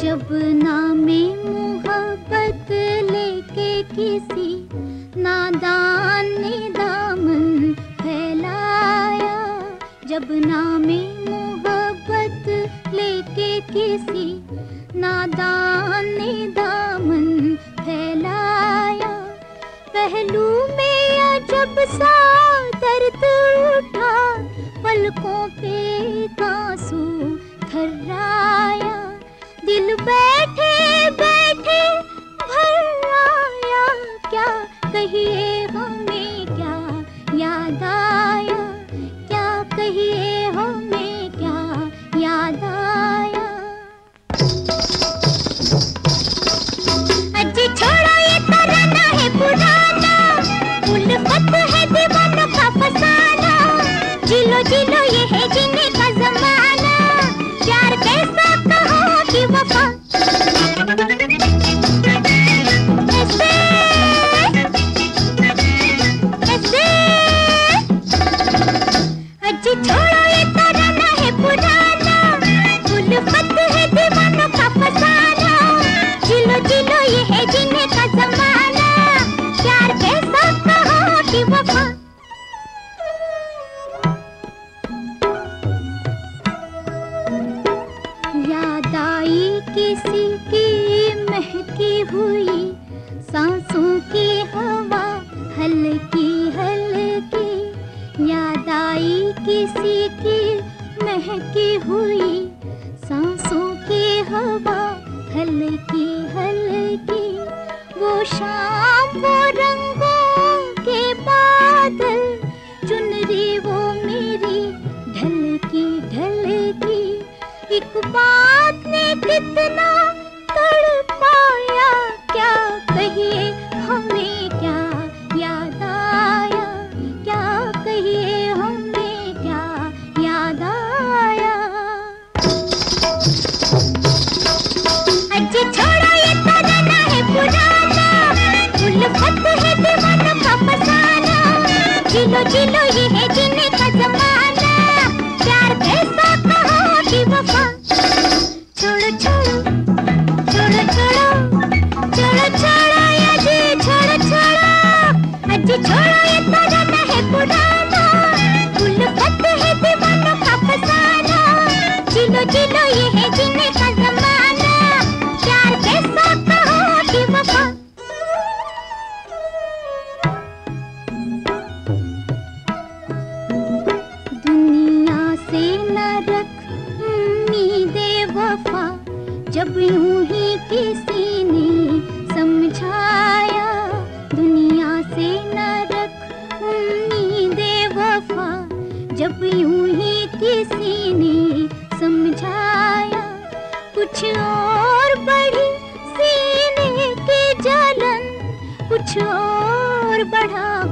जब नामे मोहब्बत लेके किसी नादान ने दामन फैलाया, जब नामे मोहब्बत लेके किसी नादान ने दामन फैलाया। पहलू में अजब सा दर्द उठा, पलकों पे ये है जीने याद आई किसी की महकी हुई, सांसों की हवा हल्की हल्की, वो शाम वो रंगों के बादल जिलो जिलो ये है जीने का जमाना। प्यार कैसा कहो कि वफा। छोड़ो छोड़ो छोड़ो छोड़ो छोड़ो छोड़ो अजी छोड़ो छोड़ो। अजी छोड़ो, ये तराना है पुराना। गुल उल्फत है दीवानों का फसाना। जिलो जिलो ये है जीने का जब यूँ ही किसी ने समझाया, दुनिया से न रख उम्मीदे वफा। जब यूँ ही किसी ने समझाया, कुछ और बढ़ी सीने की जलन, कुछ और बढ़ा